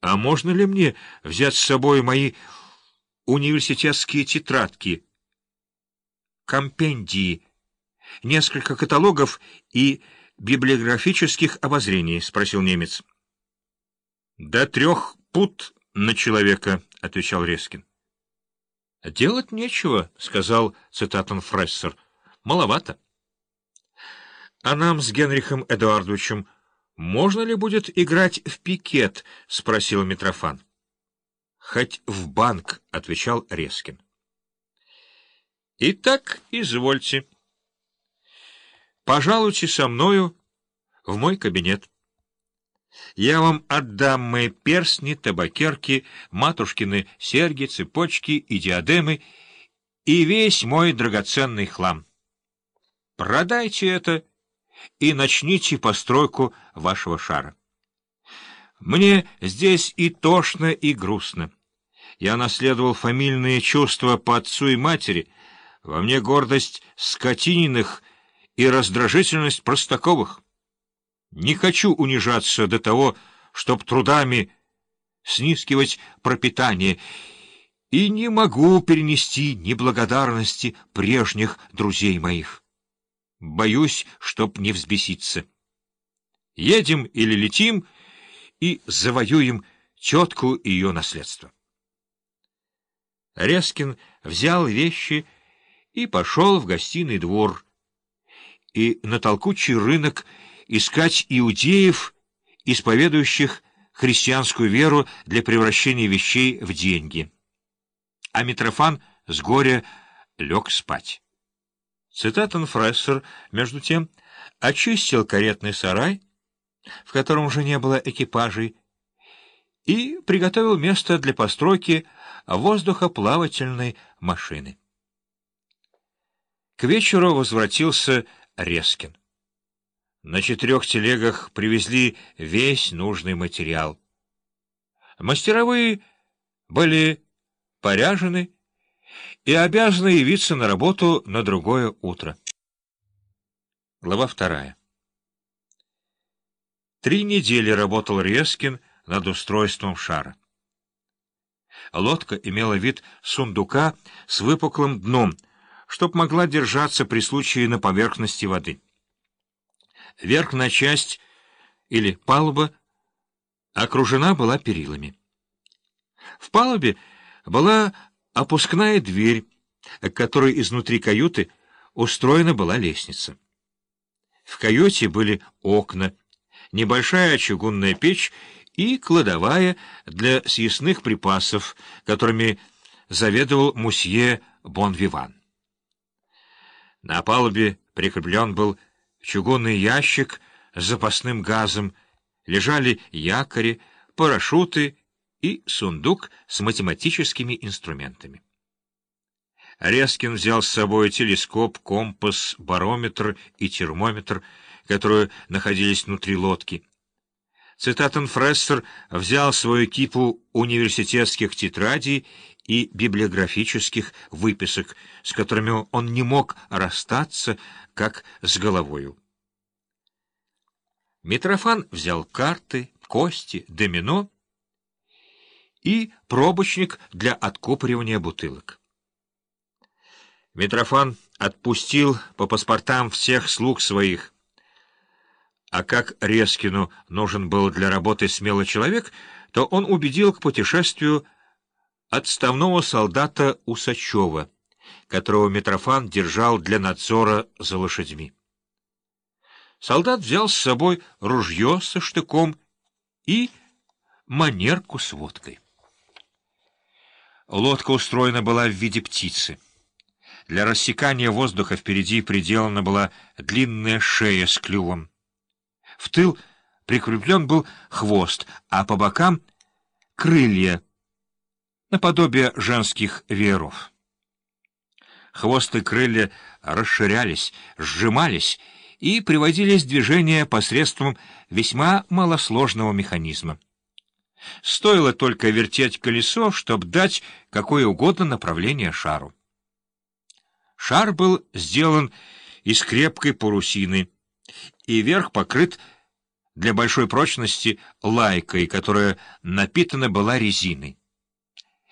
А можно ли мне взять с собой мои университетские тетрадки, компендии, несколько каталогов и библиографических обозрений? — спросил немец. — До трех пут на человека, — отвечал Резкин. — Делать нечего, — сказал цитатон Фрессер. — Маловато. — А нам с Генрихом Эдуардовичем можно ли будет играть в пикет? — спросил Митрофан. — Хоть в банк, — отвечал Резкин. — Итак, извольте. Пожалуйте со мною в мой кабинет. Я вам отдам мои перстни, табакерки, матушкины серьги, цепочки и диадемы и весь мой драгоценный хлам. Продайте это и начните постройку вашего шара. Мне здесь и тошно, и грустно. Я наследовал фамильные чувства по отцу и матери, во мне гордость скотининых и раздражительность Простаковых. Не хочу унижаться до того, чтоб трудами снискивать пропитание, и не могу перенести неблагодарности прежних друзей моих. Боюсь, чтоб не взбеситься. Едем или летим и завоюем тетку и ее наследство. Резкин взял вещи и пошел в гостиный двор, и на толкучий рынок искать иудеев, исповедующих христианскую веру для превращения вещей в деньги. А Митрофан с горя лег спать. Цитатон Фрессер, между тем, очистил каретный сарай, в котором уже не было экипажей, и приготовил место для постройки воздухоплавательной машины. К вечеру возвратился Резкин. На четырех телегах привезли весь нужный материал. Мастеровые были поряжены и обязаны явиться на работу на другое утро. Глава вторая. Три недели работал Резкин над устройством шара. Лодка имела вид сундука с выпуклым дном, чтоб могла держаться при случае на поверхности воды. Верхняя часть или палуба окружена была перилами. В палубе была опускная дверь, к которой изнутри каюты устроена была лестница. В каюте были окна, небольшая чугунная печь и кладовая для съестных припасов, которыми заведовал мусье Бонвиван. На палубе прикреплен был чугунный ящик с запасным газом, лежали якори, парашюты и сундук с математическими инструментами. Резкин взял с собой телескоп, компас, барометр и термометр, которые находились внутри лодки. Цитатон Фрессер взял свою кипу университетских тетрадей и библиографических выписок, с которыми он не мог расстаться, как с головою. Митрофан взял карты, кости, домино и пробочник для откупоривания бутылок. Митрофан отпустил по паспортам всех слуг своих, а как Резкину нужен был для работы смелый человек, то он убедил к путешествию отставного солдата Усачева, которого Митрофан держал для надзора за лошадьми. Солдат взял с собой ружье со штыком и манерку с водкой. Лодка устроена была в виде птицы. Для рассекания воздуха впереди приделана была длинная шея с клювом. В тыл прикреплен был хвост, а по бокам — крылья, наподобие женских вееров. Хвост и крылья расширялись, сжимались и приводились в движение посредством весьма малосложного механизма. Стоило только вертеть колесо, чтобы дать какое угодно направление шару. Шар был сделан из крепкой парусины, и верх покрыт для большой прочности лайкой, которая напитана была резиной.